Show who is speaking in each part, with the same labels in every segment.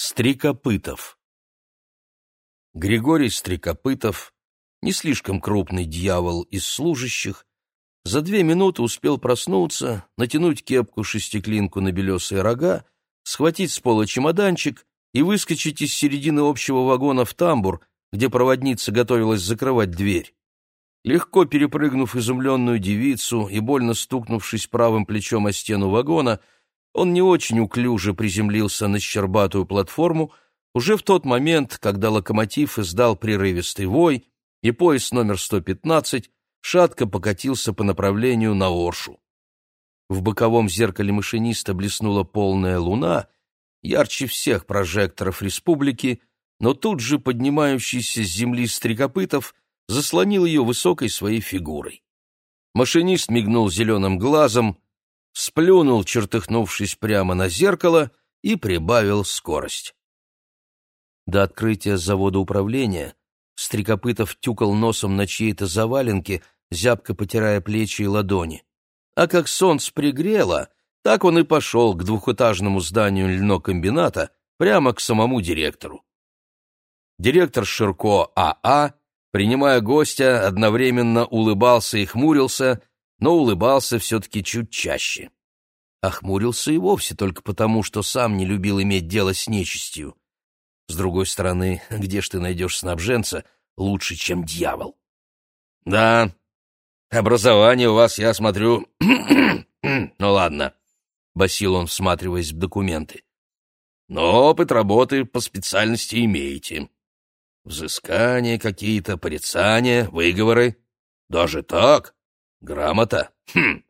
Speaker 1: Стрекопытов Григорий Стрекопытов, не слишком крупный дьявол из служащих, за две минуты успел проснуться, натянуть кепку-шестиклинку на белесые рога, схватить с пола чемоданчик и выскочить из середины общего вагона в тамбур, где проводница готовилась закрывать дверь. Легко перепрыгнув изумленную девицу и больно стукнувшись правым плечом о стену вагона, он не очень уклюже приземлился на щербатую платформу уже в тот момент, когда локомотив издал прерывистый вой, и поезд номер 115 шатко покатился по направлению на Оршу. В боковом зеркале машиниста блеснула полная луна, ярче всех прожекторов республики, но тут же поднимающийся с земли стрекопытов заслонил ее высокой своей фигурой. Машинист мигнул зеленым глазом, сплюнул, чертыхнувшись прямо на зеркало, и прибавил скорость. До открытия завода управления Стрекопытов тюкал носом на чьей-то заваленке, зябко потирая плечи и ладони. А как солнце пригрело, так он и пошел к двухэтажному зданию льнокомбината, прямо к самому директору. Директор Ширко АА, а, принимая гостя, одновременно улыбался и хмурился, но улыбался все-таки чуть чаще. Охмурился и вовсе только потому, что сам не любил иметь дело с нечистью. С другой стороны, где ж ты найдешь снабженца лучше, чем дьявол? — Да, образование у вас, я смотрю... ну ладно, — басил он, всматриваясь в документы. — Но опыт работы по специальности имеете. Взыскания какие-то, порицания, выговоры. Даже так? Грамота? Хм.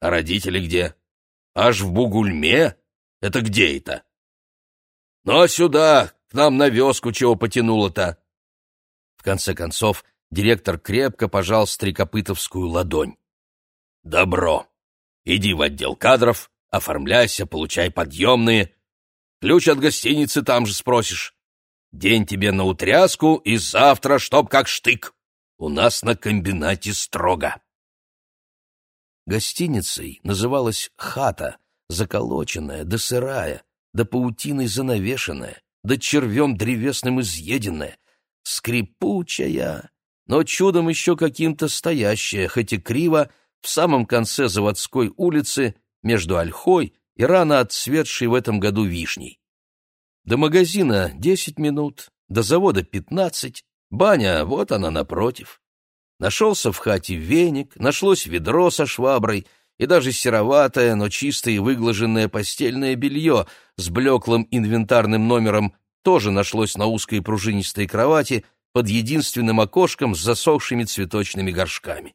Speaker 1: А родители где? Аж в Бугульме? Это где это? Ну а сюда, к нам на вёску чего потянуло-то? В конце концов, директор крепко пожал стрекопытовскую ладонь. Добро. Иди в отдел кадров, оформляйся, получай подъемные. Ключ от гостиницы там же спросишь. День тебе на утряску и завтра чтоб как штык. У нас на комбинате строго. Гостиницей называлась хата, заколоченная да сырая, да паутиной занавешенная, да червем древесным изъеденная, скрипучая, но чудом еще каким-то стоящая, хоть и криво, в самом конце заводской улицы между Ольхой и рано отцветшей в этом году вишней. До магазина десять минут, до завода пятнадцать, баня вот она напротив. Нашелся в хате веник, нашлось ведро со шваброй и даже сероватое, но чистое и выглаженное постельное белье с блеклым инвентарным номером тоже нашлось на узкой пружинистой кровати под единственным окошком с засохшими цветочными горшками.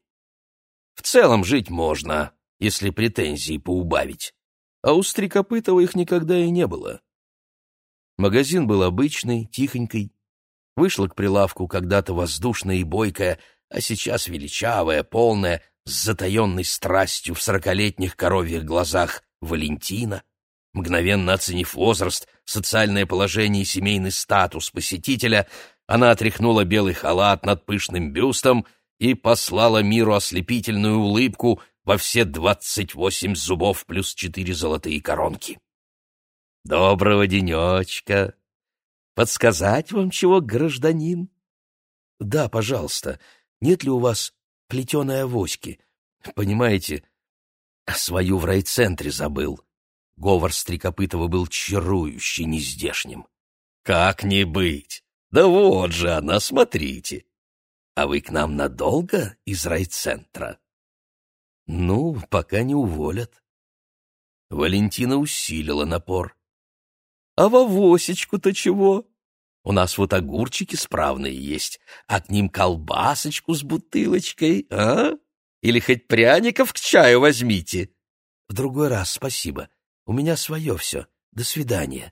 Speaker 1: В целом жить можно, если претензии поубавить. А у Стрекопытова их никогда и не было. Магазин был обычный, тихонький. Вышла к прилавку когда-то воздушная и бойкая, а сейчас величавая, полная, с затаенной страстью в сорокалетних коровьих глазах Валентина. Мгновенно оценив возраст, социальное положение и семейный статус посетителя, она отряхнула белый халат над пышным бюстом и послала миру ослепительную улыбку во все двадцать восемь зубов плюс четыре золотые коронки. Доброго денечка! Подсказать вам чего, гражданин? Да, пожалуйста. Нет ли у вас плетеной авоськи? Понимаете, свою в райцентре забыл. Говор Стрекопытова был чарующий, нездешним. Как не быть? Да вот же она, смотрите. А вы к нам надолго из райцентра? Ну, пока не уволят. Валентина усилила напор. А в авосечку-то чего? У нас вот огурчики справные есть, а ним колбасочку с бутылочкой, а? Или хоть пряников к чаю возьмите. В другой раз спасибо. У меня свое все. До свидания.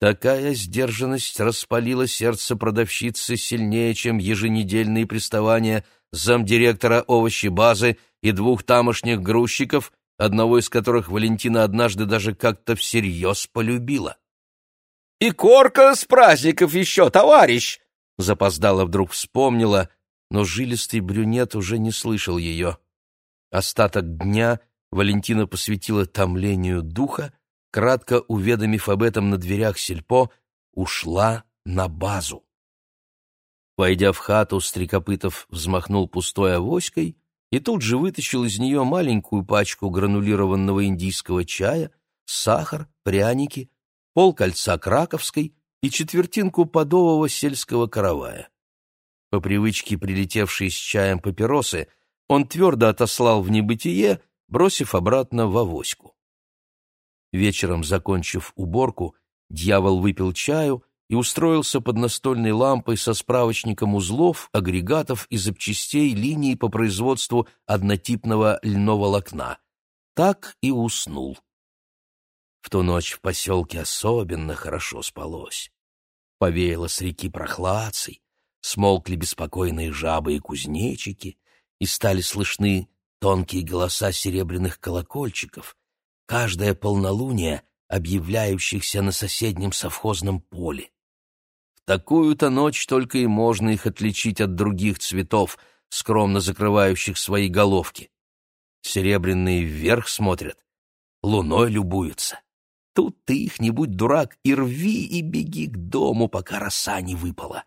Speaker 1: Такая сдержанность распалила сердце продавщицы сильнее, чем еженедельные приставания замдиректора овощебазы и двух тамошних грузчиков, одного из которых Валентина однажды даже как-то всерьез полюбила. «И корка с праздников еще, товарищ!» Запоздала вдруг вспомнила, но жилистый брюнет уже не слышал ее. Остаток дня Валентина посвятила томлению духа, кратко уведомив об этом на дверях сельпо, ушла на базу. Войдя в хату, Стрекопытов взмахнул пустой авоськой и тут же вытащил из нее маленькую пачку гранулированного индийского чая, сахар, пряники, полкольца краковской и четвертинку подового сельского каравая. По привычке, прилетевшей с чаем папиросы, он твердо отослал в небытие, бросив обратно в авоську. Вечером, закончив уборку, дьявол выпил чаю и устроился под настольной лампой со справочником узлов, агрегатов и запчастей линий по производству однотипного льного волокна. Так и уснул. В ту ночь в поселке особенно хорошо спалось. Повеяло с реки прохладцей, смолкли беспокойные жабы и кузнечики, и стали слышны тонкие голоса серебряных колокольчиков, каждое полнолуние объявляющихся на соседнем совхозном поле. В такую-то ночь только и можно их отличить от других цветов, скромно закрывающих свои головки. Серебряные вверх смотрят, луной любуются. Тут ты их, не будь дурак, и рви, и беги к дому, пока роса не выпала.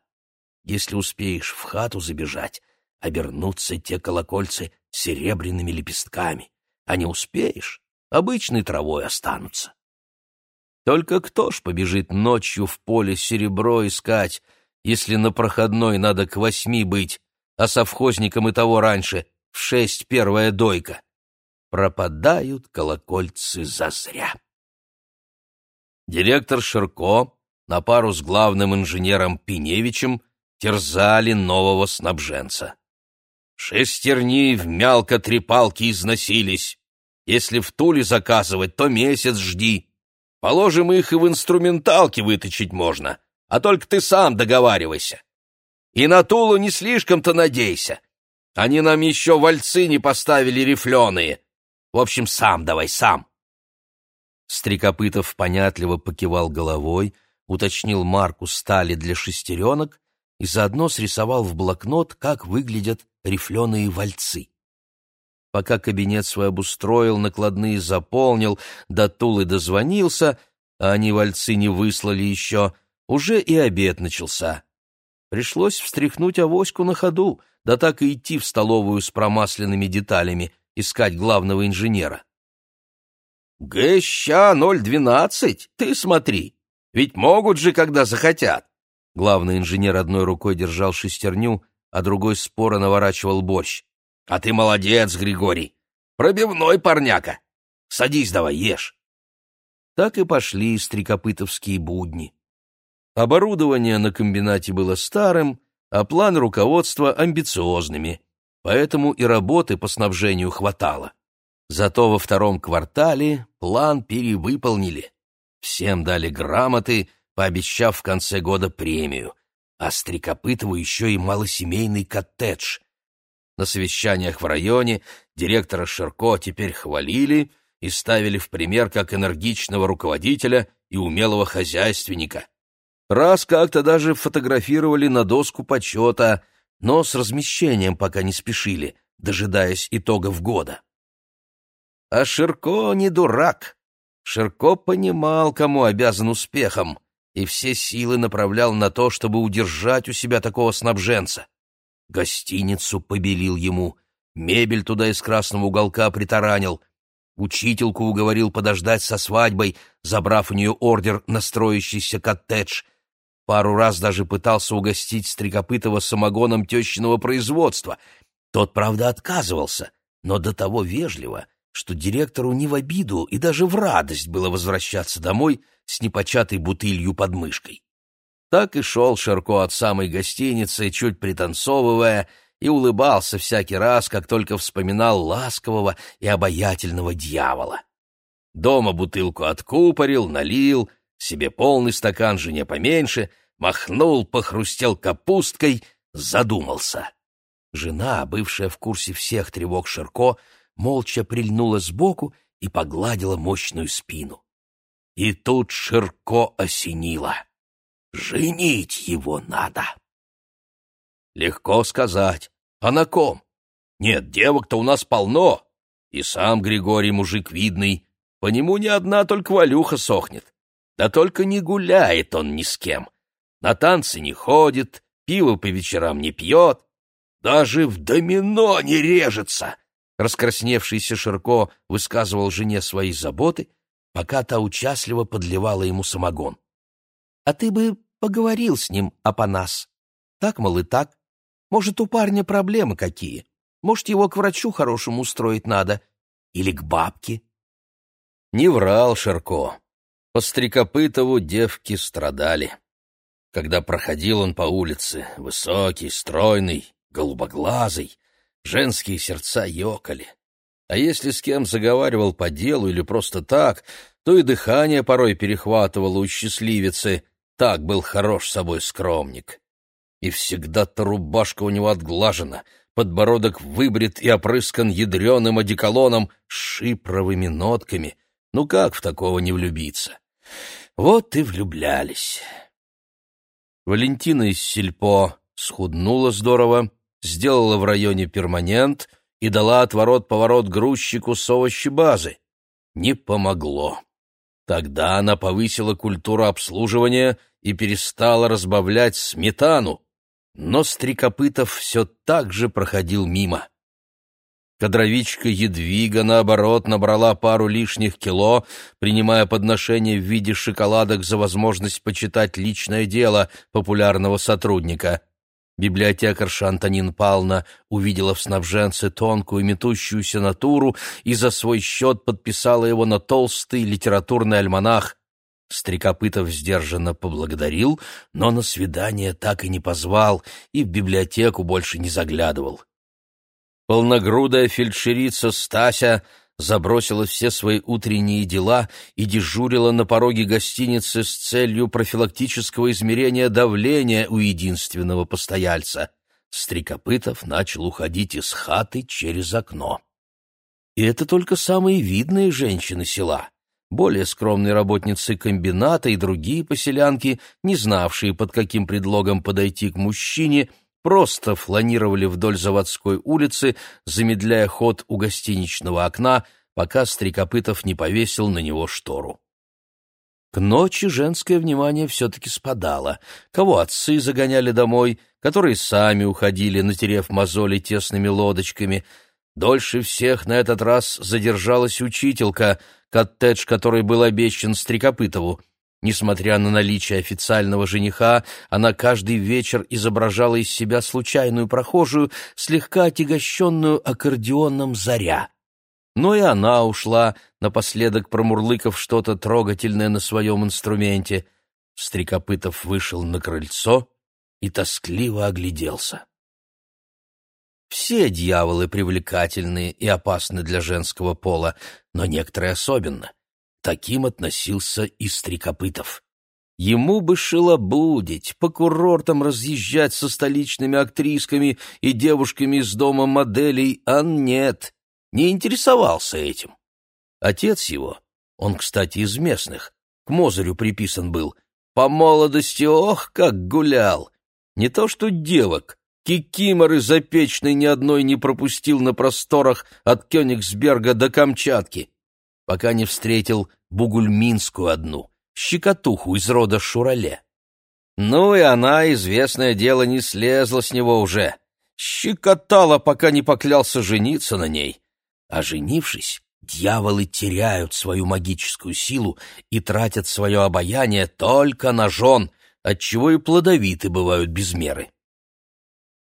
Speaker 1: Если успеешь в хату забежать, обернутся те колокольцы серебряными лепестками, а не успеешь, обычной травой останутся. Только кто ж побежит ночью в поле серебро искать, если на проходной надо к восьми быть, а совхозникам и того раньше в шесть первая дойка? Пропадают колокольцы зазря. Директор Ширко на пару с главным инженером Пиневичем терзали нового снабженца. Шестерни в мялко-трепалки износились. Если в Туле заказывать, то месяц жди. Положим, их и в инструменталке выточить можно, а только ты сам договаривайся. И на Тулу не слишком-то надейся. Они нам еще вальцы не поставили рифленые. В общем, сам давай, сам. Стрекопытов понятливо покивал головой, уточнил марку стали для шестеренок и заодно срисовал в блокнот, как выглядят рифленые вальцы. Пока кабинет свой обустроил, накладные заполнил, до Тулы дозвонился, а они вальцы не выслали еще, уже и обед начался. Пришлось встряхнуть авоську на ходу, да так и идти в столовую с промасленными деталями, искать главного инженера. «ГЩА 012, ты смотри, ведь могут же, когда захотят!» Главный инженер одной рукой держал шестерню, а другой споро наворачивал борщ. А ты молодец, Григорий. Пробивной парняка. Садись давай, ешь. Так и пошли стрекопытовские будни. Оборудование на комбинате было старым, а план руководства амбициозными, поэтому и работы по снабжению хватало. Зато во втором квартале план перевыполнили. Всем дали грамоты, пообещав в конце года премию, а Стрекопытову еще и малосемейный коттедж, на совещаниях в районе директора Ширко теперь хвалили и ставили в пример как энергичного руководителя и умелого хозяйственника. Раз как-то даже фотографировали на доску почета, но с размещением пока не спешили, дожидаясь итогов года. А Ширко не дурак. Ширко понимал, кому обязан успехом, и все силы направлял на то, чтобы удержать у себя такого снабженца. Гостиницу побелил ему, мебель туда из красного уголка притаранил, учительку уговорил подождать со свадьбой, забрав у нее ордер на строящийся коттедж. Пару раз даже пытался угостить Стрекопытова самогоном тещиного производства. Тот, правда, отказывался, но до того вежливо, что директору не в обиду и даже в радость было возвращаться домой с непочатой бутылью под мышкой. Так и шел Шарко от самой гостиницы, чуть пританцовывая, и улыбался всякий раз, как только вспоминал ласкового и обаятельного дьявола. Дома бутылку откупорил, налил, себе полный стакан, жене поменьше, махнул, похрустел капусткой, задумался. Жена, бывшая в курсе всех тревог Ширко, молча прильнула сбоку и погладила мощную спину. И тут Ширко осенило. Женить его надо. Легко сказать. А на ком? Нет, девок-то у нас полно. И сам Григорий мужик видный. По нему ни одна только Валюха сохнет. Да только не гуляет он ни с кем. На танцы не ходит, пиво по вечерам не пьет, даже в домино не режется. Раскрасневшийся Ширко высказывал жене свои заботы, пока та участливо подливала ему самогон. — А ты бы поговорил с ним, Апанас. Так, мол, и так. Может, у парня проблемы какие. Может, его к врачу хорошему устроить надо. Или к бабке. Не врал Ширко. По Стрекопытову девки страдали. Когда проходил он по улице, высокий, стройный, голубоглазый, женские сердца ёкали. А если с кем заговаривал по делу или просто так, то и дыхание порой перехватывало у счастливицы. Так был хорош собой скромник. И всегда-то рубашка у него отглажена, подбородок выбрит и опрыскан ядреным одеколоном шипровыми нотками. Ну как в такого не влюбиться? Вот и влюблялись. Валентина из Сельпо схуднула здорово, сделала в районе перманент и дала отворот-поворот грузчику с овощебазы. Не помогло. Тогда она повысила культуру обслуживания и перестала разбавлять сметану, но Стрекопытов все так же проходил мимо. Кадровичка Едвига, наоборот, набрала пару лишних кило, принимая подношение в виде шоколадок за возможность почитать личное дело популярного сотрудника. Библиотекарша Антонин Павловна увидела в снабженце тонкую метущуюся натуру и за свой счет подписала его на толстый литературный альманах. Стрекопытов сдержанно поблагодарил, но на свидание так и не позвал и в библиотеку больше не заглядывал. Полногрудая фельдшерица Стася забросила все свои утренние дела и дежурила на пороге гостиницы с целью профилактического измерения давления у единственного постояльца. Стрекопытов начал уходить из хаты через окно. И это только самые видные женщины села. Более скромные работницы комбината и другие поселянки, не знавшие, под каким предлогом подойти к мужчине – просто фланировали вдоль заводской улицы, замедляя ход у гостиничного окна, пока Стрекопытов не повесил на него штору. К ночи женское внимание все-таки спадало. Кого отцы загоняли домой, которые сами уходили, натерев мозоли тесными лодочками. Дольше всех на этот раз задержалась учителька, коттедж который был обещан Стрекопытову — Несмотря на наличие официального жениха, она каждый вечер изображала из себя случайную прохожую, слегка отягощенную аккордеоном «Заря». Но и она ушла, напоследок промурлыкав что-то трогательное на своем инструменте. Стрекопытов вышел на крыльцо и тоскливо огляделся. Все дьяволы привлекательные и опасны для женского пола, но некоторые особенно — Таким относился и Стрекопытов. Ему бы шелобудить, по курортам разъезжать со столичными актрисками и девушками из дома моделей, а нет, не интересовался этим. Отец его, он, кстати, из местных, к Мозырю приписан был, по молодости, ох, как гулял! Не то что девок, кикиморы запечной ни одной не пропустил на просторах от Кёнигсберга до Камчатки пока не встретил бугульминскую одну, щекотуху из рода Шурале. Ну и она, известное дело, не слезла с него уже. Щекотала, пока не поклялся жениться на ней. А женившись, дьяволы теряют свою магическую силу и тратят свое обаяние только на жен, отчего и плодовиты бывают без меры.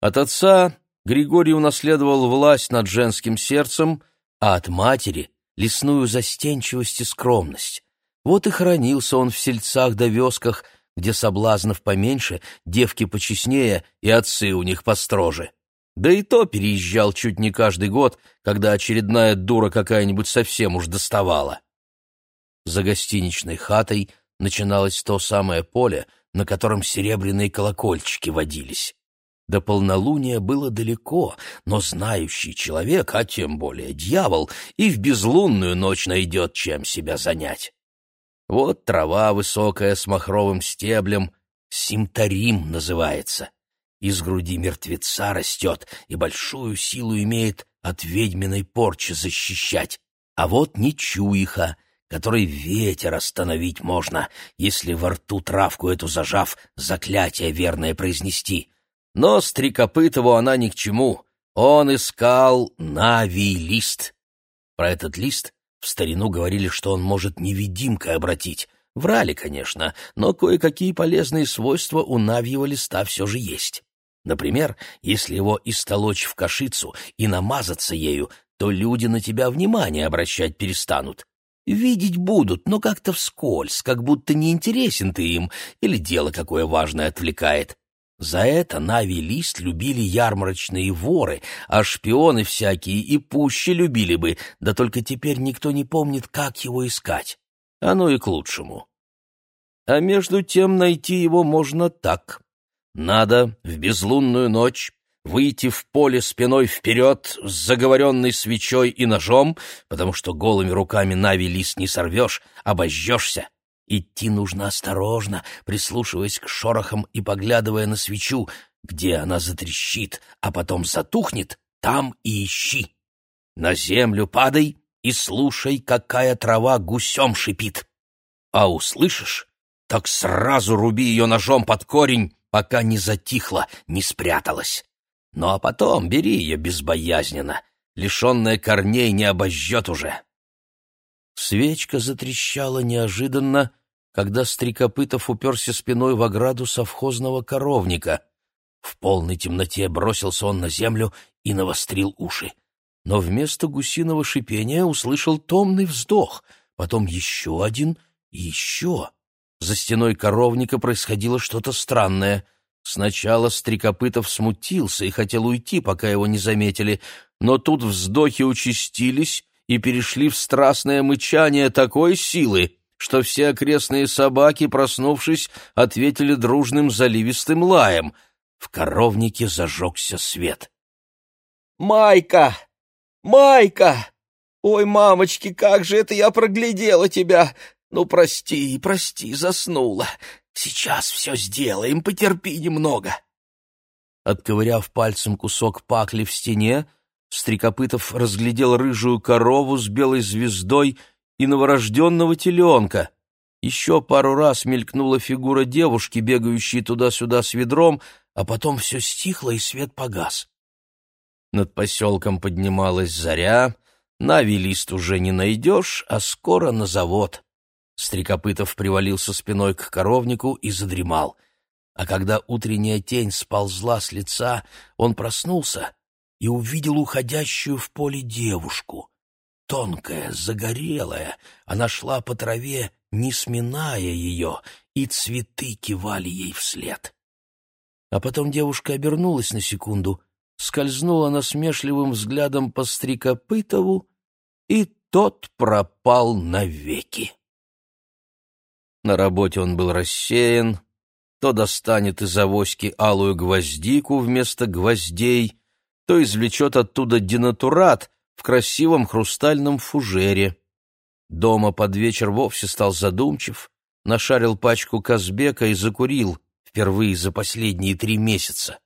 Speaker 1: От отца Григорий унаследовал власть над женским сердцем, а от матери лесную застенчивость и скромность. Вот и хранился он в сельцах да вёсках, где соблазнов поменьше, девки почестнее и отцы у них построже. Да и то переезжал чуть не каждый год, когда очередная дура какая-нибудь совсем уж доставала. За гостиничной хатой начиналось то самое поле, на котором серебряные колокольчики водились. До полнолуния было далеко, но знающий человек, а тем более дьявол, и в безлунную ночь найдет, чем себя занять. Вот трава высокая с махровым стеблем, симтарим называется. Из груди мертвеца растет и большую силу имеет от ведьминой порчи защищать. А вот нечуиха, которой ветер остановить можно, если во рту травку эту зажав, заклятие верное произнести. Но Стрекопытову она ни к чему. Он искал Нави-лист. Про этот лист в старину говорили, что он может невидимкой обратить. Врали, конечно, но кое-какие полезные свойства у Навьего листа все же есть. Например, если его истолочь в кашицу и намазаться ею, то люди на тебя внимание обращать перестанут. Видеть будут, но как-то вскользь, как будто не интересен ты им или дело какое важное отвлекает. За это Нави-лист любили ярмарочные воры, а шпионы всякие и пуще любили бы, да только теперь никто не помнит, как его искать. Оно и к лучшему. А между тем найти его можно так. Надо в безлунную ночь выйти в поле спиной вперед с заговоренной свечой и ножом, потому что голыми руками Нави лист не сорвешь, обожжешься. Идти нужно осторожно, прислушиваясь к шорохам и поглядывая на свечу, где она затрещит, а потом затухнет, там и ищи. На землю падай и слушай, какая трава гусем шипит. А услышишь, так сразу руби ее ножом под корень, пока не затихла, не спряталась. Ну а потом бери ее безбоязненно, лишенная корней не обожжет уже. Свечка затрещала неожиданно, когда Стрекопытов уперся спиной в ограду совхозного коровника. В полной темноте бросился он на землю и навострил уши. Но вместо гусиного шипения услышал томный вздох, потом еще один и еще. За стеной коровника происходило что-то странное — Сначала Стрекопытов смутился и хотел уйти, пока его не заметили, но тут вздохи участились и перешли в страстное мычание такой силы, что все окрестные собаки, проснувшись, ответили дружным заливистым лаем. В коровнике зажегся свет.
Speaker 2: «Майка! Майка! Ой, мамочки, как же это я проглядела тебя! Ну, прости, прости, заснула. Сейчас все сделаем, потерпи немного.
Speaker 1: Отковыряв пальцем кусок пакли в стене, Стрекопытов разглядел рыжую корову с белой звездой и новорожденного теленка. Еще пару раз мелькнула фигура девушки, бегающей туда-сюда с ведром, а потом все стихло, и свет погас. Над поселком поднималась заря, Нави-лист уже не найдешь, а скоро на завод. Стрекопытов привалился спиной к коровнику и задремал. А когда утренняя тень сползла с лица, он проснулся и увидел уходящую в поле девушку. Тонкая, загорелая, она шла по траве, не сминая ее, и цветы кивали ей вслед. А потом девушка обернулась на секунду, скользнула насмешливым взглядом по Стрекопытову, и тот пропал навеки. На работе он был рассеян, то достанет из авоськи алую гвоздику вместо гвоздей, то извлечет оттуда денатурат в красивом хрустальном фужере. Дома под вечер вовсе стал задумчив, нашарил пачку Казбека и закурил, впервые за последние три месяца.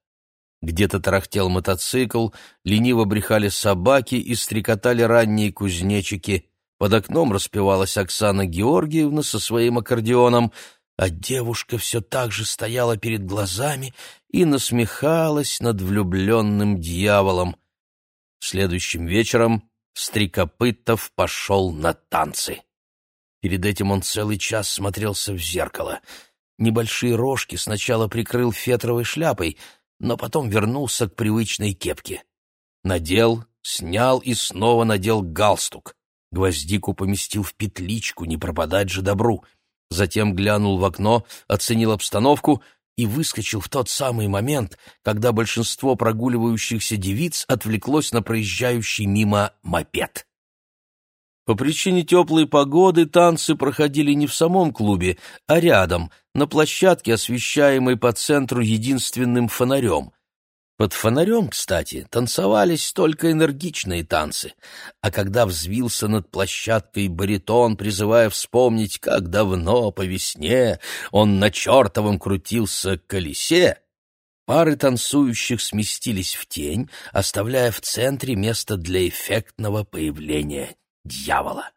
Speaker 1: Где-то тарахтел мотоцикл, лениво брехали собаки и стрекотали ранние кузнечики. Под окном распевалась Оксана Георгиевна со своим аккордеоном, а девушка все так же стояла перед глазами и насмехалась над влюбленным дьяволом. Следующим вечером Стрекопытов пошел на танцы. Перед этим он целый час смотрелся в зеркало. Небольшие рожки сначала прикрыл фетровой шляпой, но потом вернулся к привычной кепке. Надел, снял и снова надел галстук. Гвоздику поместил в петличку, не пропадать же добру. Затем глянул в окно, оценил обстановку и выскочил в тот самый момент, когда большинство прогуливающихся девиц отвлеклось на проезжающий мимо мопед. По причине теплой погоды танцы проходили не в самом клубе, а рядом, на площадке, освещаемой по центру единственным фонарем. Под фонарем, кстати, танцевались только энергичные танцы, а когда взвился над площадкой баритон, призывая вспомнить, как давно по весне он на чертовом крутился колесе, пары танцующих сместились в тень, оставляя в центре место для эффектного появления дьявола.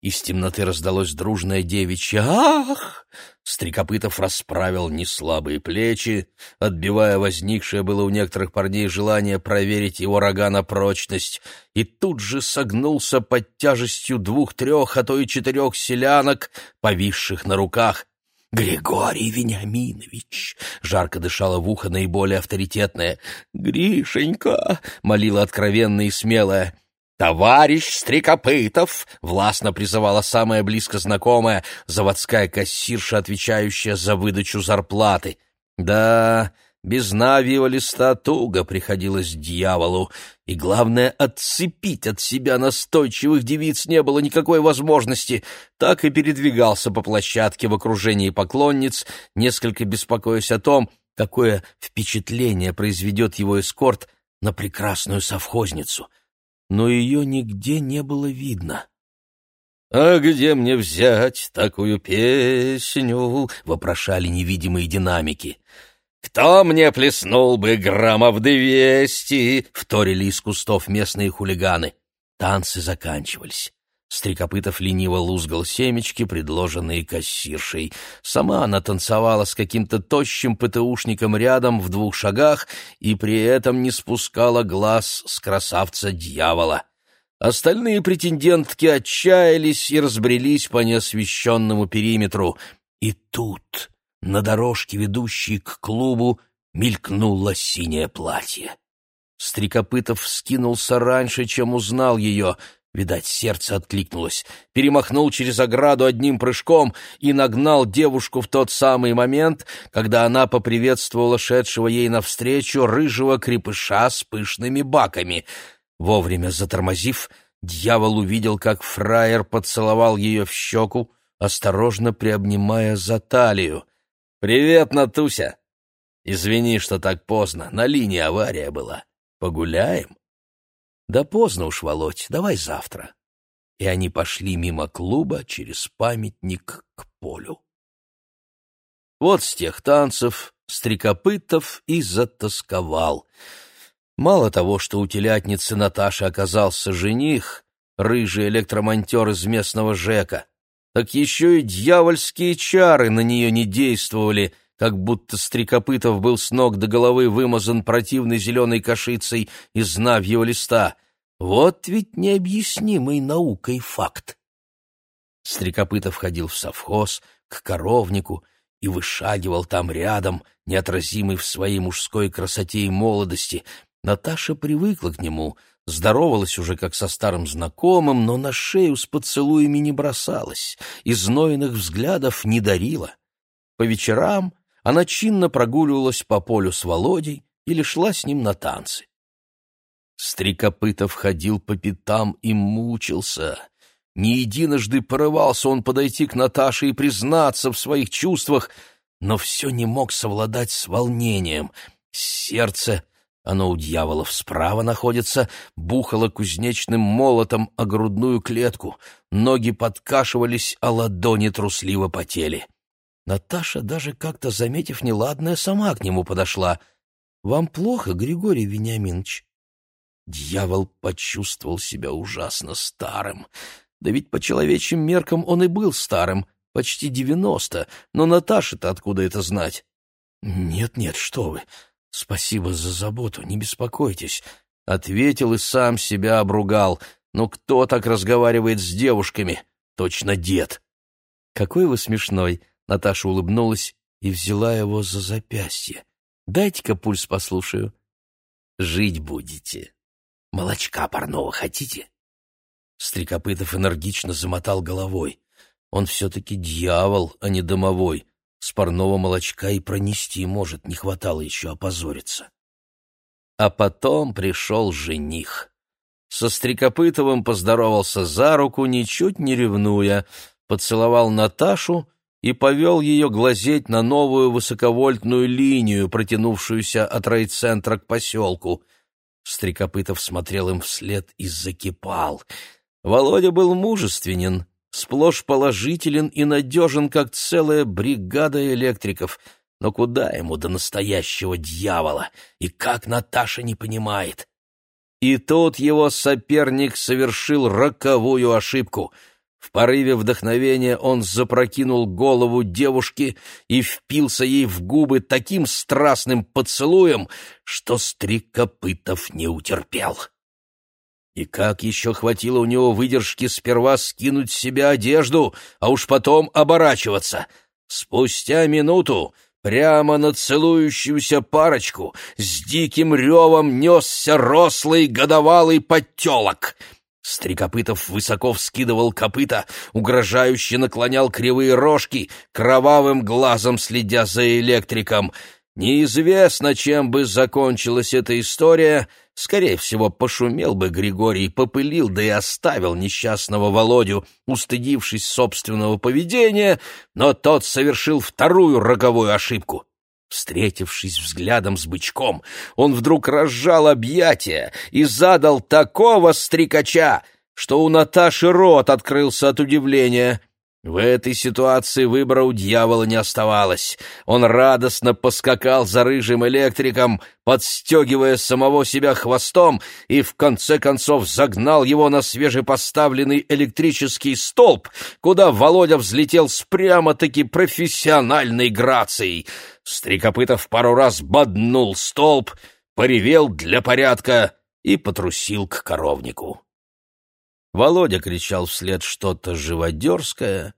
Speaker 1: Из темноты раздалось дружное девичье «Ах!». Стрекопытов расправил неслабые плечи, отбивая возникшее было у некоторых парней желание проверить его рога на прочность, и тут же согнулся под тяжестью двух-трех, а то и четырех селянок, повисших на руках. «Григорий Вениаминович!» — жарко дышала в ухо наиболее авторитетная. «Гришенька!» — молила откровенно и смелая. «Товарищ Стрекопытов!» — властно призывала самая близко знакомая заводская кассирша, отвечающая за выдачу зарплаты. Да, без навьего листа туго приходилось дьяволу, и, главное, отцепить от себя настойчивых девиц не было никакой возможности. Так и передвигался по площадке в окружении поклонниц, несколько беспокоясь о том, какое впечатление произведет его эскорт на прекрасную совхозницу — но ее нигде не было видно. «А где мне взять такую песню?» — вопрошали невидимые динамики. «Кто мне плеснул бы граммов двести?» — вторили из кустов местные хулиганы. Танцы заканчивались. Стрекопытов лениво лузгал семечки, предложенные кассиршей. Сама она танцевала с каким-то тощим ПТУшником рядом в двух шагах и при этом не спускала глаз с красавца-дьявола. Остальные претендентки отчаялись и разбрелись по неосвещенному периметру. И тут, на дорожке, ведущей к клубу, мелькнуло синее платье. Стрекопытов вскинулся раньше, чем узнал ее — Видать, сердце откликнулось. Перемахнул через ограду одним прыжком и нагнал девушку в тот самый момент, когда она поприветствовала шедшего ей навстречу рыжего крепыша с пышными баками. Вовремя затормозив, дьявол увидел, как фраер поцеловал ее в щеку, осторожно приобнимая за талию. «Привет, Натуся! Извини, что так поздно, на линии авария была. Погуляем?» «Да поздно уж, Володь, давай завтра». И они пошли мимо клуба через памятник к полю. Вот с тех танцев Стрекопытов и затасковал. Мало того, что у телятницы Наташи оказался жених, рыжий электромонтер из местного ЖЭКа, так еще и дьявольские чары на нее не действовали — как будто Стрекопытов был с ног до головы вымазан противной зеленой кашицей из навьего листа. Вот ведь необъяснимый наукой факт. Стрекопытов ходил в совхоз, к коровнику, и вышагивал там рядом, неотразимый в своей мужской красоте и молодости. Наташа привыкла к нему, здоровалась уже как со старым знакомым, но на шею с поцелуями не бросалась, и знойных взглядов не дарила. По вечерам она чинно прогуливалась по полю с Володей или шла с ним на танцы. Стрекопытов ходил по пятам и мучился. Не единожды порывался он подойти к Наташе и признаться в своих чувствах, но все не мог совладать с волнением. Сердце, оно у дьяволов справа находится, бухало кузнечным молотом о грудную клетку, ноги подкашивались, а ладони трусливо потели. Наташа, даже как-то заметив неладное, сама к нему подошла. «Вам плохо, Григорий Вениаминович?» Дьявол почувствовал себя ужасно старым. Да ведь по человечьим меркам он и был старым, почти девяносто, но Наташа-то откуда это знать? «Нет-нет, что вы, спасибо за заботу, не беспокойтесь», — ответил и сам себя обругал. «Ну кто так разговаривает с девушками? Точно дед». «Какой вы смешной», Наташа улыбнулась и взяла его за запястье. «Дайте-ка пульс послушаю». «Жить будете. Молочка парного хотите?» Стрекопытов энергично замотал головой. Он все-таки дьявол, а не домовой. С парного молочка и пронести может, не хватало еще опозориться. А потом пришел жених. Со Стрекопытовым поздоровался за руку, ничуть не ревнуя, поцеловал Наташу и повел ее глазеть на новую высоковольтную линию, протянувшуюся от райцентра к поселку. Стрекопытов смотрел им вслед и закипал. Володя был мужественен, сплошь положителен и надежен, как целая бригада электриков. Но куда ему до настоящего дьявола? И как Наташа не понимает? И тут его соперник совершил роковую ошибку — В порыве вдохновения он запрокинул голову девушки и впился ей в губы таким страстным поцелуем, что Стрекопытов не утерпел. И как еще хватило у него выдержки сперва скинуть с себя одежду, а уж потом оборачиваться. Спустя минуту прямо на целующуюся парочку с диким ревом несся рослый годовалый подтелок — Стрекопытов высоко вскидывал копыта, угрожающе наклонял кривые рожки, кровавым глазом следя за электриком. Неизвестно, чем бы закончилась эта история. Скорее всего, пошумел бы Григорий, попылил, да и оставил несчастного Володю, устыдившись собственного поведения, но тот совершил вторую роговую ошибку. Встретившись взглядом с бычком, он вдруг разжал объятия и задал такого стрекача, что у Наташи рот открылся от удивления. В этой ситуации выбора у дьявола не оставалось. Он радостно поскакал за рыжим электриком, подстегивая самого себя хвостом, и в конце концов загнал его на свежепоставленный электрический столб, куда Володя взлетел с прямо-таки профессиональной грацией. Стрекопытов пару раз боднул столб, поревел для порядка и потрусил к коровнику. Володя кричал вслед что-то живодерское,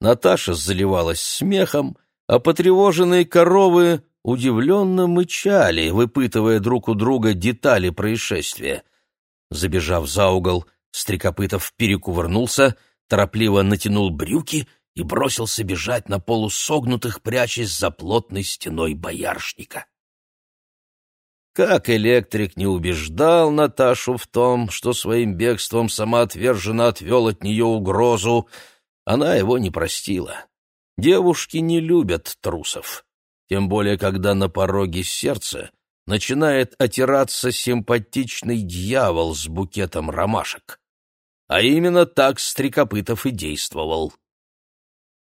Speaker 1: Наташа заливалась смехом, а потревоженные коровы удивленно мычали, выпытывая друг у друга детали происшествия. Забежав за угол, Стрекопытов перекувырнулся, торопливо натянул брюки и бросился бежать на полусогнутых, прячась за плотной стеной бояршника. Как электрик не убеждал Наташу в том, что своим бегством самоотверженно отвел от нее угрозу, она его не простила. Девушки не любят трусов, тем более когда на пороге сердца начинает отираться симпатичный дьявол с букетом ромашек. А именно так Стрекопытов и действовал.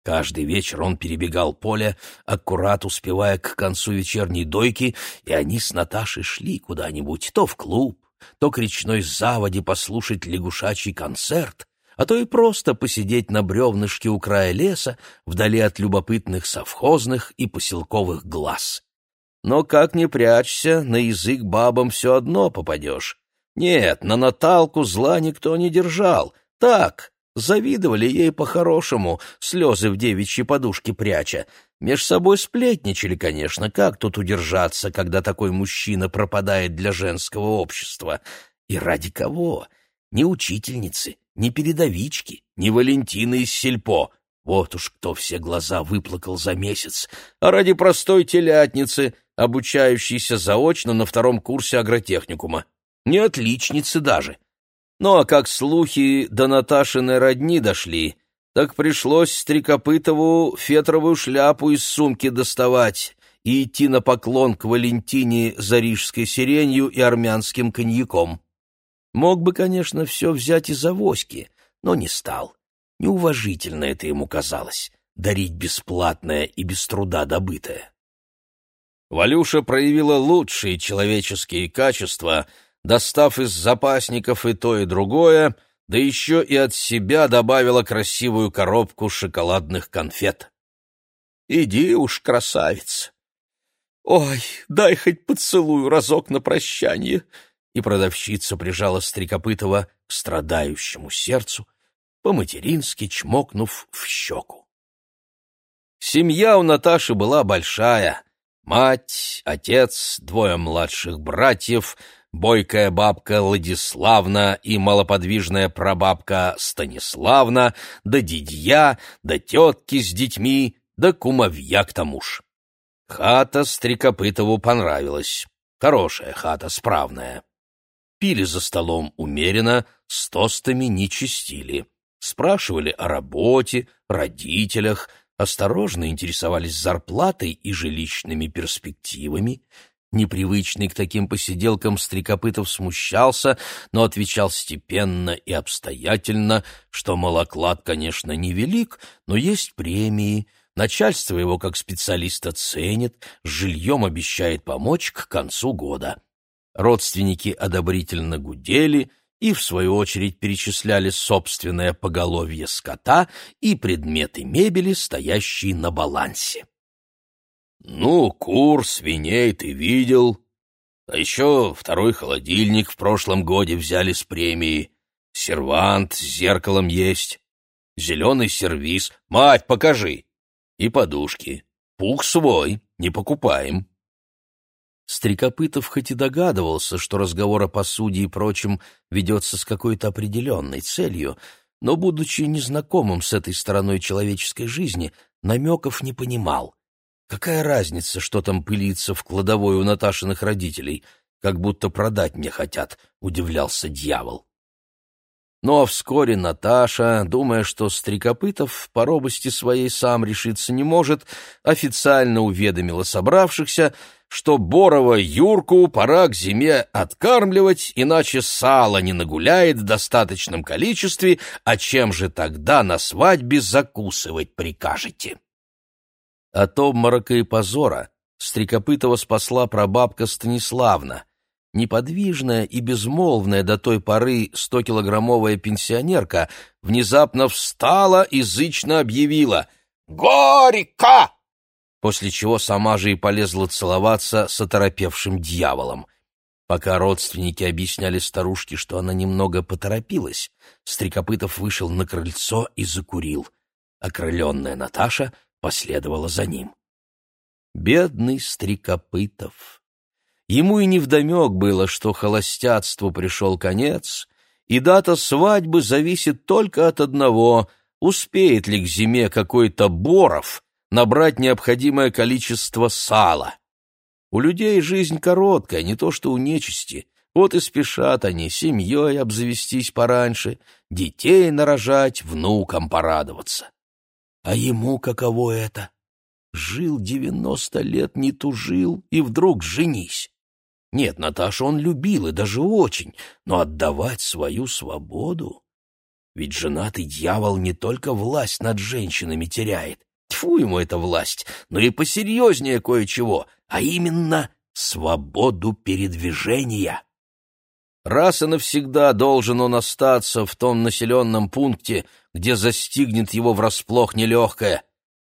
Speaker 1: Каждый вечер он перебегал поле, аккурат успевая к концу вечерней дойки, и они с Наташей шли куда-нибудь, то в клуб, то к речной заводе послушать лягушачий концерт, а то и просто посидеть на бревнышке у края леса, вдали от любопытных совхозных и поселковых глаз. Но как ни прячься, на язык бабам все одно попадешь. Нет, на Наталку зла никто не держал. Так, Завидовали ей по-хорошему, слезы в девичьей подушке пряча. Меж собой сплетничали, конечно, как тут удержаться, когда такой мужчина пропадает для женского общества. И ради кого? Ни учительницы, ни передовички, ни Валентины из сельпо. Вот уж кто все глаза выплакал за месяц. А ради простой телятницы, обучающейся заочно на втором курсе агротехникума. Не отличницы даже. Ну а как слухи до Наташиной родни дошли, так пришлось Стрекопытову фетровую шляпу из сумки доставать и идти на поклон к Валентине за рижской сиренью и армянским коньяком. Мог бы, конечно, все взять из авоськи, но не стал. Неуважительно это ему казалось — дарить бесплатное и без труда добытое. Валюша проявила лучшие человеческие качества — достав из запасников и то, и другое, да еще и от себя добавила красивую коробку шоколадных конфет. «Иди уж, красавец!» «Ой, дай хоть поцелую разок на прощание!» И продавщица прижала Стрекопытова к страдающему сердцу, по-матерински чмокнув в щеку. Семья у Наташи была большая. Мать, отец, двое младших братьев — бойкая бабка Владиславна и малоподвижная прабабка Станиславна, да дядья, да тетки с детьми, да кумовья к тому ж. Хата Стрекопытову понравилась. Хорошая хата, справная. Пили за столом умеренно, с тостами не чистили. Спрашивали о работе, родителях, осторожно интересовались зарплатой и жилищными перспективами, Непривычный к таким посиделкам Стрекопытов смущался, но отвечал степенно и обстоятельно, что малоклад, конечно, невелик, но есть премии, начальство его как специалиста ценит, с жильем обещает помочь к концу года. Родственники одобрительно гудели, и, в свою очередь, перечисляли собственное поголовье скота и предметы мебели, стоящие на балансе. «Ну, кур, свиней ты видел. А еще второй холодильник в прошлом годе взяли с премии. Сервант с зеркалом есть. Зеленый сервиз. Мать, покажи. И подушки. Пух свой, не покупаем». Стрекопытов хоть и догадывался, что разговор о посуде и прочем ведется с какой-то определенной целью, но, будучи незнакомым с этой стороной человеческой жизни, намеков не понимал. Какая разница, что там пылится в кладовой у Наташиных родителей? Как будто продать мне хотят, удивлялся дьявол. Но вскоре Наташа, думая, что Стрекопытов по робости своей сам решиться не может, официально уведомила собравшихся, что Борова Юрку пора к зиме откармливать, иначе сало не нагуляет в достаточном количестве, а чем же тогда на свадьбе закусывать прикажете? От обморока и позора Стрекопытова спасла прабабка Станиславна. Неподвижная и безмолвная до той поры стокилограммовая пенсионерка внезапно встала и зычно объявила «Горько!» после чего сама же и полезла целоваться с оторопевшим дьяволом. Пока родственники объясняли старушке, что она немного поторопилась, Стрекопытов вышел на крыльцо и закурил. Окрыленная Наташа последовала за ним. Бедный Стрекопытов! Ему и невдомек было, что холостяцству пришел конец, и дата свадьбы зависит только от одного — успеет ли к зиме какой-то Боров набрать необходимое количество сала. У людей жизнь короткая, не то что у нечисти. Вот и спешат они семьей обзавестись пораньше, детей нарожать, внукам порадоваться. А ему каково это? Жил девяносто лет, не тужил, и вдруг женись. Нет, Наташу он любил, и даже очень, но отдавать свою свободу? Ведь женатый дьявол не только власть над женщинами теряет. Тьфу ему эта власть, но и посерьезнее кое-чего, а именно свободу передвижения. Раз и навсегда должен он остаться в том населенном пункте, где застигнет его врасплох нелегкое.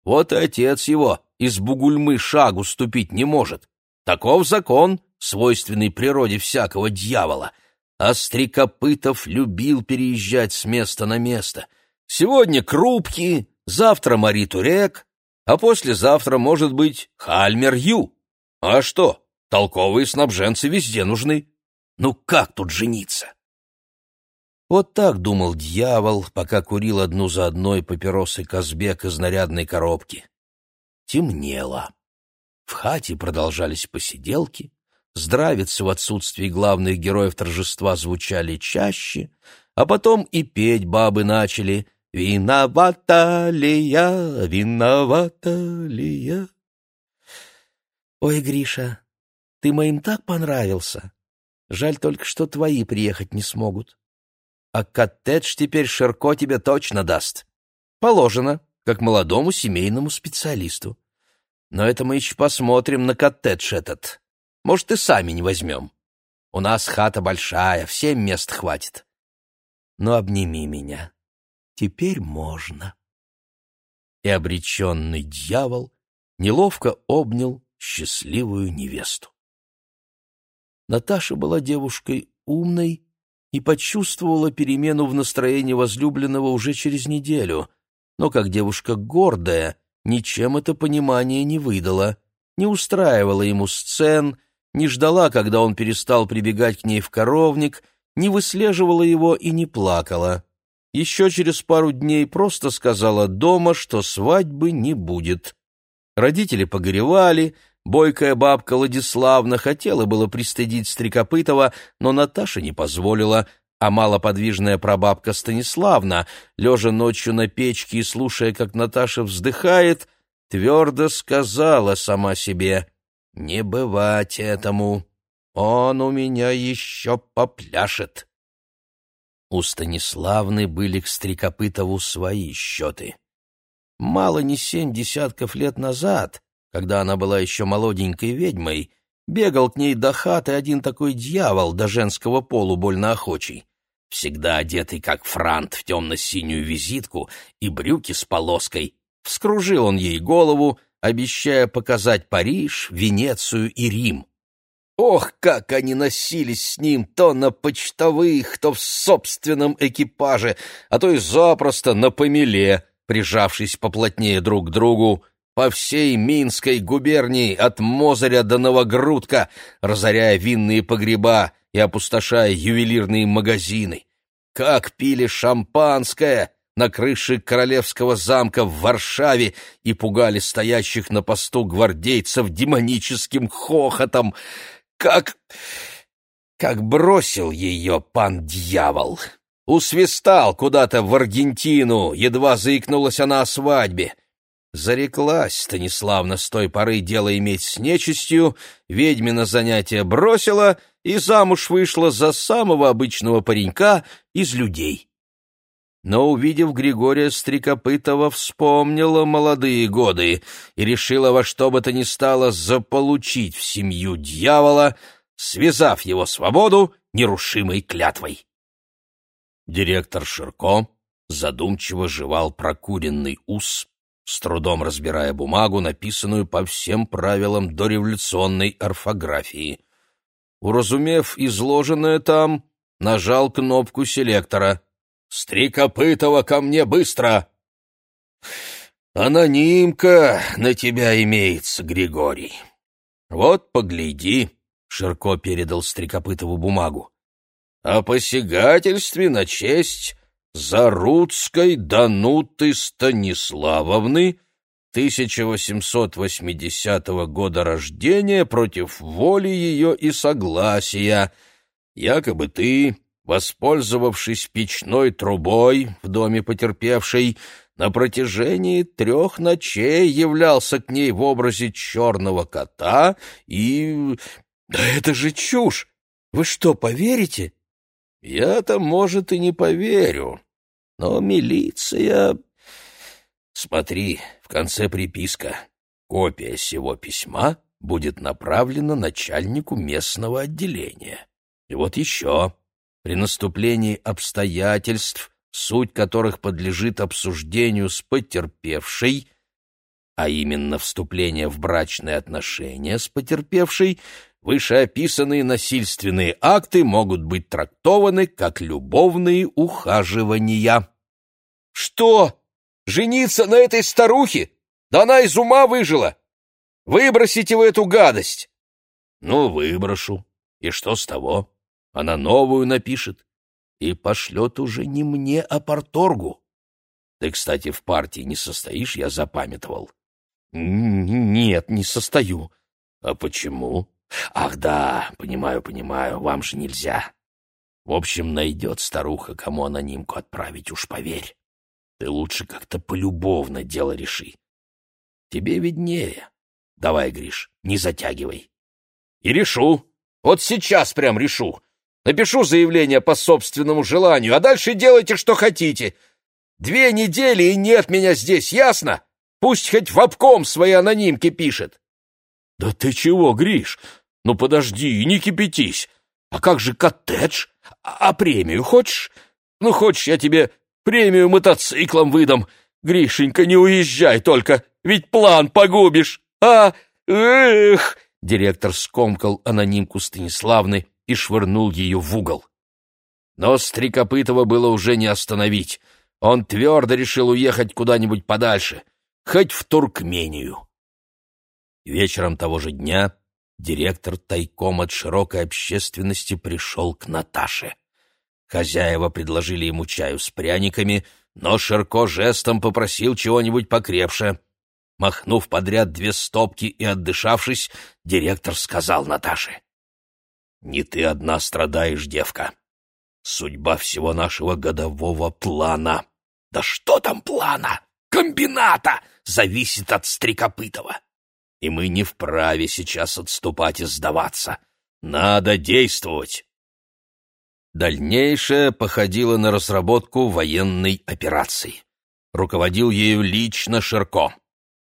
Speaker 1: Вот и отец его из Бугульмы шагу ступить не может. Таков закон, свойственный природе всякого дьявола. А Стрекопытов любил переезжать с места на место. Сегодня Крупки, завтра Мари Турек, а послезавтра, может быть, Хальмер Ю. А что, толковые снабженцы везде нужны. Ну как тут жениться? Вот так думал дьявол, пока курил одну за одной папиросы Казбек из нарядной коробки. Темнело. В хате продолжались посиделки, здравицы в отсутствии главных героев торжества звучали чаще, а потом и петь бабы начали «Виновата ли я, виновата ли я?» «Ой, Гриша, ты моим так понравился. Жаль только, что твои приехать не смогут. А коттедж теперь Ширко тебе точно даст. Положено, как молодому семейному специалисту. Но это мы еще посмотрим на коттедж этот. Может, и сами не возьмем. У нас хата большая, всем мест хватит. Но обними меня. Теперь можно. И обреченный дьявол неловко обнял счастливую невесту. Наташа была девушкой умной и почувствовала перемену в настроении возлюбленного уже через неделю, но как девушка гордая, ничем это понимание не выдала, не устраивала ему сцен, не ждала, когда он перестал прибегать к ней в коровник, не выслеживала его и не плакала. Еще через пару дней просто сказала дома, что свадьбы не будет. Родители погоревали, бойкая бабка Владиславна хотела было пристыдить Стрекопытова, но Наташа не позволила, а малоподвижная прабабка Станиславна, лежа ночью на печке и слушая, как Наташа вздыхает, твердо сказала сама себе «Не бывать этому, он у меня еще попляшет». У Станиславны были к Стрекопытову свои счеты. Мало не семь десятков лет назад, когда она была еще молоденькой ведьмой, бегал к ней до хаты один такой дьявол до женского полу больно охочий. всегда одетый как франт в темно-синюю визитку и брюки с полоской, вскружил он ей голову, обещая показать Париж, Венецию и Рим. Ох, как они носились с ним то на почтовых, то в собственном экипаже, а то и запросто на помеле, прижавшись поплотнее друг к другу, по всей Минской губернии от Мозыря до Новогрудка, разоряя винные погреба и опустошая ювелирные магазины. Как пили шампанское на крыше королевского замка в Варшаве и пугали стоящих на посту гвардейцев демоническим хохотом — как... как бросил ее пан-дьявол. Усвистал куда-то в Аргентину, едва заикнулась она о свадьбе. Зареклась Станиславна с той поры дело иметь с нечистью, ведьмина занятие бросила и замуж вышла за самого обычного паренька из людей. Но, увидев Григория Стрекопытова, вспомнила молодые годы и решила во что бы то ни стало заполучить в семью дьявола, связав его свободу нерушимой клятвой. Директор Ширко задумчиво жевал прокуренный ус, с трудом разбирая бумагу, написанную по всем правилам дореволюционной орфографии. Уразумев изложенное там, нажал кнопку селектора — Стрекопытова ко мне быстро!» «Анонимка на тебя имеется, Григорий. Вот погляди», — Ширко передал Стрекопытову бумагу. «О посягательстве на честь Заруцкой Дануты Станиславовны 1880 года рождения против воли ее и согласия. Якобы ты воспользовавшись печной трубой в доме потерпевшей, на протяжении трех ночей являлся к ней в образе черного кота и... Да это же чушь! Вы что, поверите? Я-то, может, и не поверю, но милиция... Смотри, в конце приписка. Копия сего письма будет направлена начальнику местного отделения. И вот еще при наступлении обстоятельств, суть которых подлежит обсуждению с потерпевшей, а именно вступление в брачные отношения с потерпевшей, вышеописанные насильственные акты могут быть трактованы как любовные ухаживания. «Что? Жениться на этой старухе? Да она из ума выжила! Выбросите вы эту гадость!» «Ну, выброшу. И что с того?» Она новую напишет и пошлет уже не мне, а порторгу. Ты, кстати, в партии не состоишь, я запамятовал. Нет, не состою. А почему? Ах да, понимаю, понимаю, вам же нельзя. В общем, найдет старуха, кому анонимку отправить, уж поверь. Ты лучше как-то полюбовно дело реши. Тебе виднее. Давай, Гриш, не затягивай. И решу. Вот сейчас прям решу. Напишу заявление по собственному желанию, а дальше делайте, что хотите. Две недели и нет меня здесь, ясно? Пусть хоть в обком свои анонимки пишет. Да ты чего, Гриш? Ну подожди, не кипятись. А как же коттедж? А, а премию хочешь? Ну, хочешь, я тебе премию мотоциклом выдам. Гришенька, не уезжай только, ведь план погубишь. А, эх! Директор скомкал анонимку Станиславны и швырнул ее в угол. Но Стрекопытова было уже не остановить. Он твердо решил уехать куда-нибудь подальше, хоть в Туркмению. Вечером того же дня директор тайком от широкой общественности пришел к Наташе. Хозяева предложили ему чаю с пряниками, но Ширко жестом попросил чего-нибудь покрепше. Махнув подряд две стопки и отдышавшись, директор сказал Наташе. Не ты одна страдаешь, девка. Судьба всего нашего годового плана. Да что там плана? Комбината! Зависит от Стрекопытова. И мы не вправе сейчас отступать и сдаваться. Надо действовать. Дальнейшее походило на разработку военной операции. Руководил ею лично Ширко.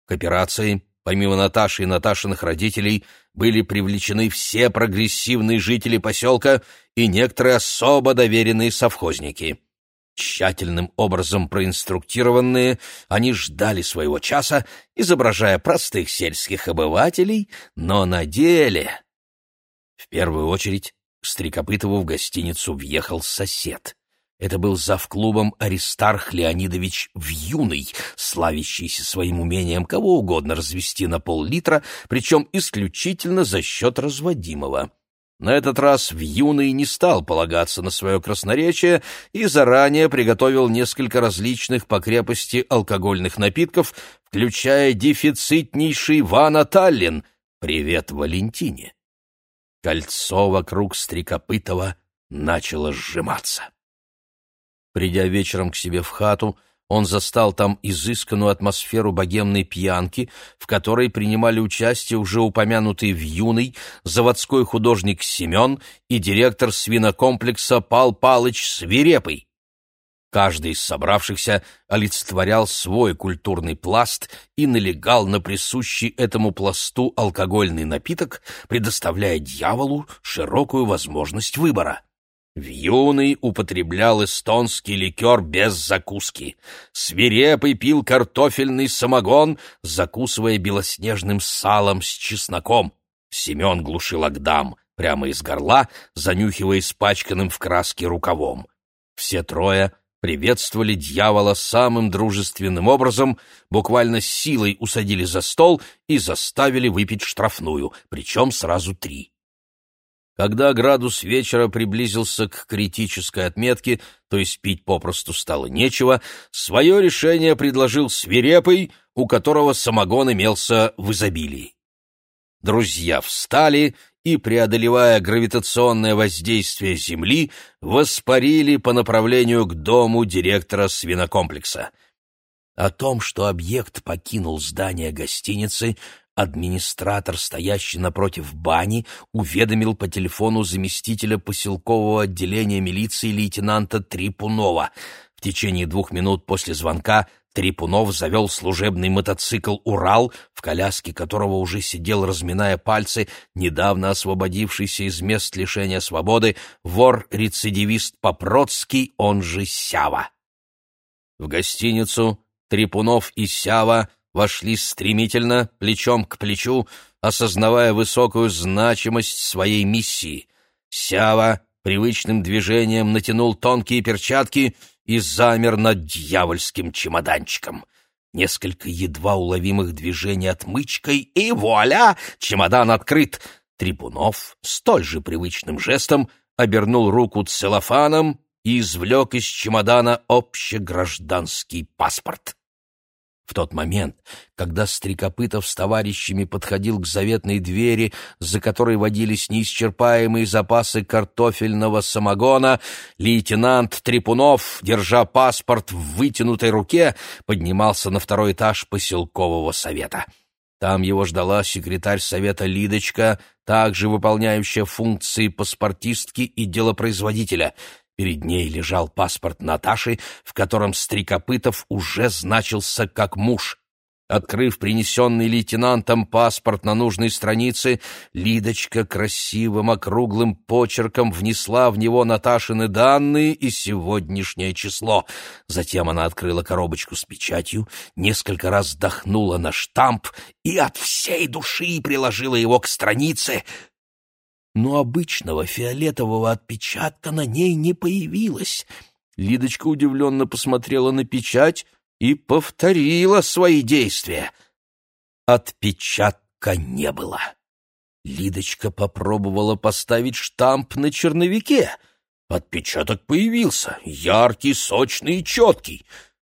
Speaker 1: К операции помимо Наташи и Наташиных родителей, были привлечены все прогрессивные жители поселка и некоторые особо доверенные совхозники. Тщательным образом проинструктированные, они ждали своего часа, изображая простых сельских обывателей, но на деле... В первую очередь к Стрекопытову в гостиницу въехал сосед. Это был завклубом Аристарх Леонидович Вьюный, славящийся своим умением кого угодно развести на пол-литра, причем исключительно за счет разводимого. На этот раз Вьюный не стал полагаться на свое красноречие и заранее приготовил несколько различных по крепости алкогольных напитков, включая дефицитнейший Вана Таллин «Привет Валентине». Кольцо вокруг Стрекопытова начало сжиматься. Придя вечером к себе в хату, он застал там изысканную атмосферу богемной пьянки, в которой принимали участие уже упомянутый Вьюный, заводской художник Семен и директор свинокомплекса Пал Палыч Свирепый. Каждый из собравшихся олицетворял свой культурный пласт и налегал на присущий этому пласту алкогольный напиток, предоставляя дьяволу широкую возможность выбора. Вьюный употреблял эстонский ликер без закуски. Свирепый пил картофельный самогон, закусывая белоснежным салом с чесноком. Семен глушил агдам прямо из горла, занюхивая испачканным в краске рукавом. Все трое приветствовали дьявола самым дружественным образом, буквально силой усадили за стол и заставили выпить штрафную, причем сразу три. Когда градус вечера приблизился к критической отметке, то есть пить попросту стало нечего, свое решение предложил свирепый, у которого самогон имелся в изобилии. Друзья встали и, преодолевая гравитационное воздействие Земли, воспарили по направлению к дому директора свинокомплекса. О том, что объект покинул здание гостиницы, администратор, стоящий напротив бани, уведомил по телефону заместителя поселкового отделения милиции лейтенанта Трипунова. В течение двух минут после звонка Трипунов завел служебный мотоцикл «Урал», в коляске которого уже сидел, разминая пальцы, недавно освободившийся из мест лишения свободы вор-рецидивист Попроцкий, он же Сява. В гостиницу Трипунов и Сява – вошли стремительно, плечом к плечу, осознавая высокую значимость своей миссии. Сява привычным движением натянул тонкие перчатки и замер над дьявольским чемоданчиком. Несколько едва уловимых движений отмычкой, и вуаля! Чемодан открыт. Трибунов столь же привычным жестом обернул руку целлофаном и извлек из чемодана общегражданский паспорт. В тот момент, когда Стрекопытов с товарищами подходил к заветной двери, за которой водились неисчерпаемые запасы картофельного самогона, лейтенант Трепунов, держа паспорт в вытянутой руке, поднимался на второй этаж поселкового совета. Там его ждала секретарь совета Лидочка, также выполняющая функции паспортистки и делопроизводителя — Перед ней лежал паспорт Наташи, в котором Стрекопытов уже значился как муж. Открыв принесенный лейтенантом паспорт на нужной странице, Лидочка красивым округлым почерком внесла в него Наташины данные и сегодняшнее число. Затем она открыла коробочку с печатью, несколько раз вдохнула на штамп и от всей души приложила его к странице — но обычного фиолетового отпечатка на ней не появилось. Лидочка удивленно посмотрела на печать и повторила свои действия. Отпечатка не было. Лидочка попробовала поставить штамп на черновике. Отпечаток появился, яркий, сочный и четкий.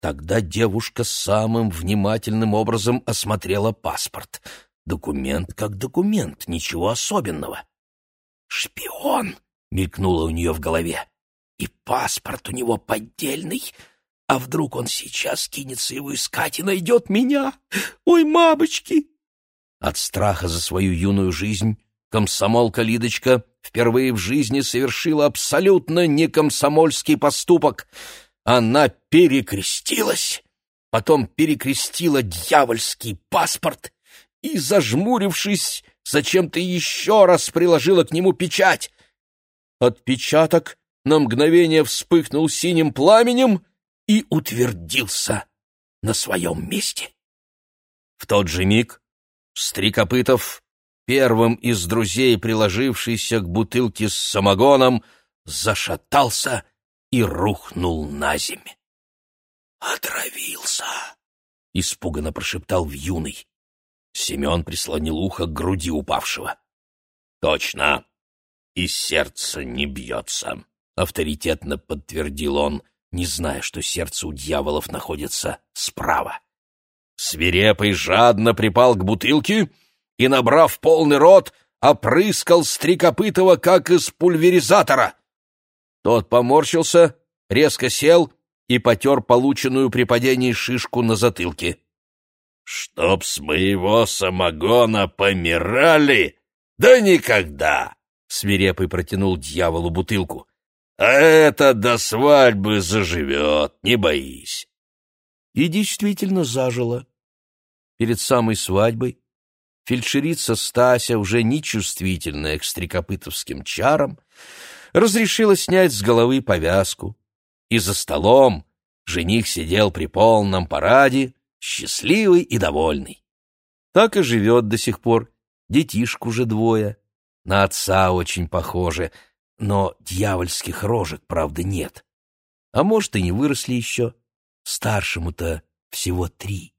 Speaker 1: Тогда девушка самым внимательным образом осмотрела паспорт. Документ как документ, ничего особенного. «Шпион!» — мелькнуло у нее в голове. «И паспорт у него поддельный. А вдруг он сейчас кинется его искать и найдет меня? Ой, мамочки!» От страха за свою юную жизнь комсомолка Лидочка впервые в жизни совершила абсолютно некомсомольский поступок. Она перекрестилась, потом перекрестила дьявольский паспорт
Speaker 2: и, зажмурившись, зачем-то еще раз приложила к нему печать. Отпечаток на мгновение вспыхнул синим пламенем и утвердился на своем месте. В тот же миг Стрекопытов, первым из друзей, приложившийся к бутылке с самогоном, зашатался и рухнул на землю. «Отравился!» — испуганно прошептал в юный. Семен прислонил ухо к груди упавшего. «Точно! И сердце не бьется!» — авторитетно подтвердил он, не зная, что сердце у дьяволов находится справа. Свирепый жадно припал к бутылке и, набрав полный рот, опрыскал Стрекопытова, как из пульверизатора. Тот поморщился, резко сел и потер полученную при падении шишку на затылке. «Чтоб с моего самогона помирали? Да никогда!» — свирепый протянул дьяволу бутылку. «А это до свадьбы заживет, не боись!» И действительно зажило. Перед самой свадьбой фельдшерица Стася, уже нечувствительная к стрекопытовским чарам, разрешила снять с головы повязку, и за столом жених сидел при полном параде, счастливый и довольный. Так и живет до сих пор, детишку же двое, на отца очень похожи, но дьявольских рожек, правда, нет. А может, и не выросли еще, старшему-то всего три.